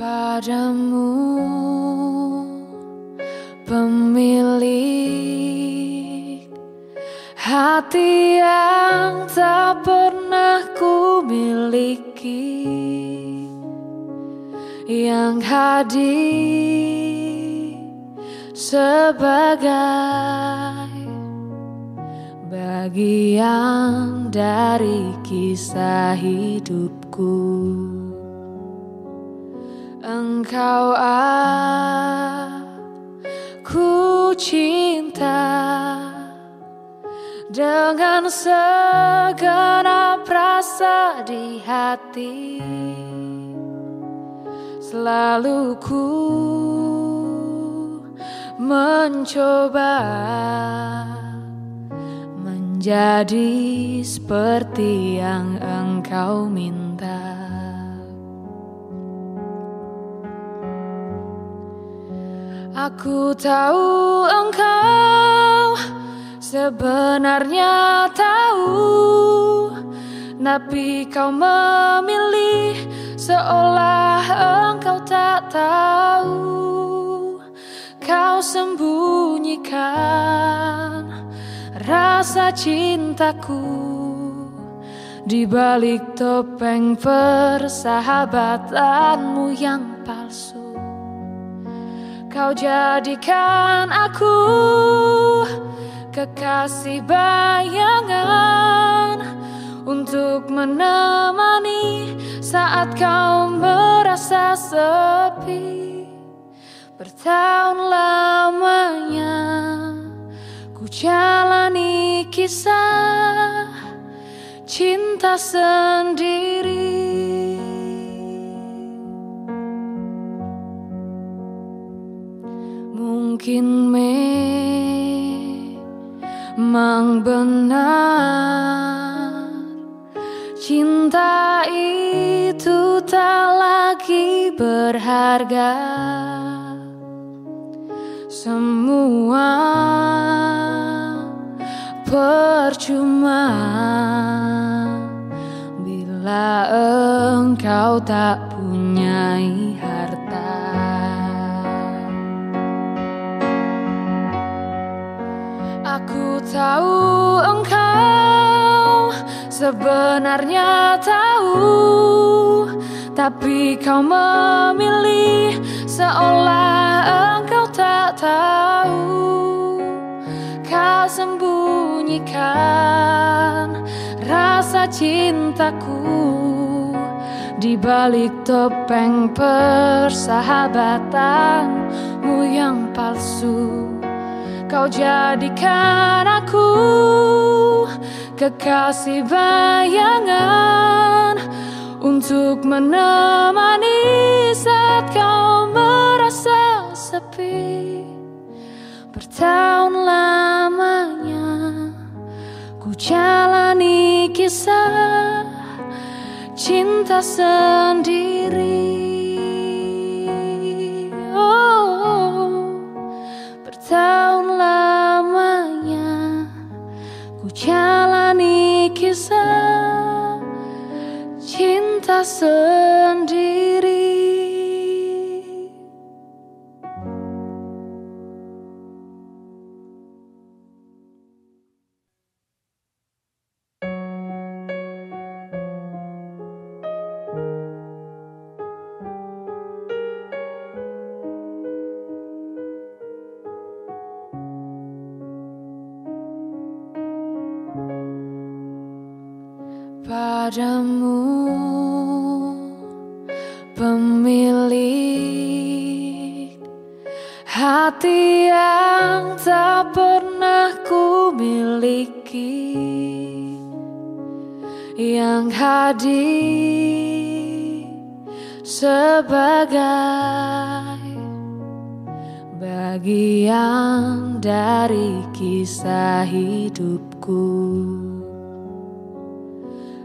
padamu pemilik hati yang tak pernah ku miliki yang hadir sebagai bagian dari kisah hidupku. Engkau aku cinta dengan segenap rasa di hati. Selalu ku mencoba menjadi seperti yang engkau minta Aku tahu engkau sebenarnya tahu Tapi kau memilih seolah engkau tak tahu. Kau sembunyikan rasa cintaku di balik topeng persahabatanmu yang palsu Kau jadikan aku kekasih bayangan untuk menemani saat kau merasa sepi. Bertahun lamanya ku jalani kisah cinta sendiri. Mungkin memang benar. Cinta itu tak lagi berharga. Semua percuma. Bila engkau tak punya Aku tahu engkau sebenarnya tahu Tapi kau memilih seolah engkau tak tahu Kau sembunyikan rasa cintaku di balik topeng persahabatanmu yang palsu. Kau jadikan aku kekasih bayangan Untuk menemani saat kau merasa sepi. Bertahun lamanya ku jalani kisah cinta sendiri jalani kisah cinta sendiri. Padamu pemilik hati yang tak pernah ku miliki yang hadir sebagai bagian dari kisah hidupku.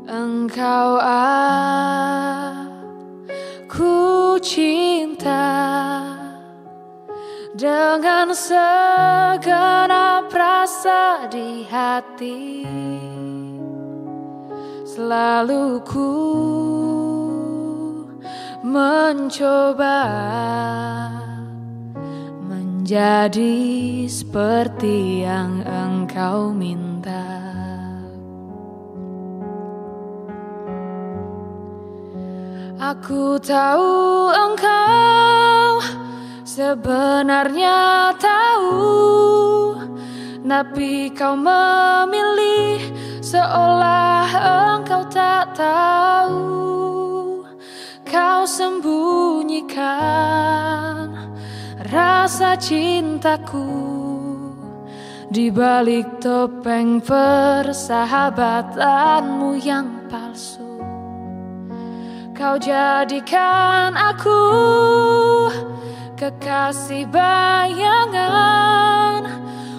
Engkau aku cinta dengan segenap rasa di hati Selalu ku mencoba menjadi seperti yang engkau minta. Aku tahu engkau sebenarnya tahu, tapi kau memilih seolah engkau tak tahu. Kau sembunyikan rasa cintaku di balik topeng persahabatanmu yang palsu. Kau jadikan aku kekasih bayangan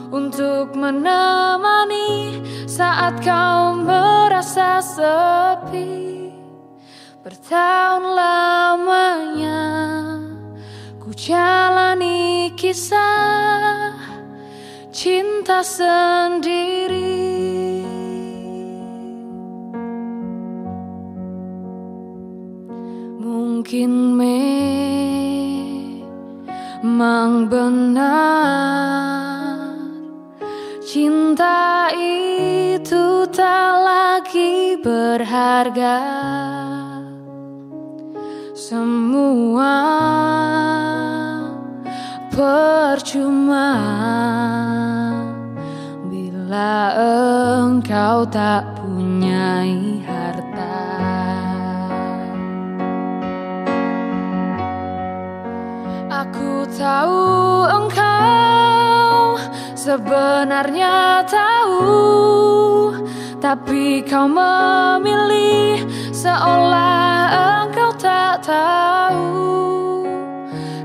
untuk menemani saat kau merasa sepi. Bertahun lamanya ku jalani kisah cinta sendiri. Mungkin memang benar. Cinta itu tak lagi berharga. Semua percuma. Bila engkau tak punya Aku tahu engkau sebenarnya tahu Tapi kau memilih seolah engkau tak tahu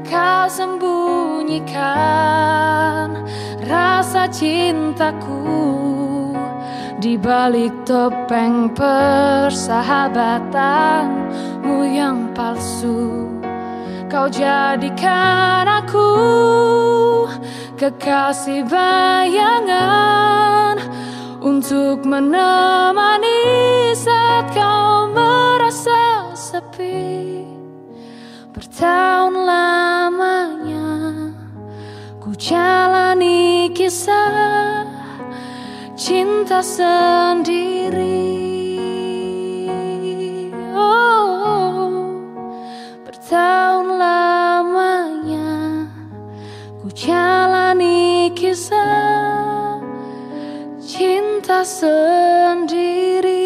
Kau sembunyikan rasa cintaku di balik topeng persahabatanmu yang palsu. Kau jadikan aku kekasih bayangan Untuk menemani saat kau merasa sepi. Bertahun lamanya ku jalani kisah cinta sendiri jalani kisah cinta sendiri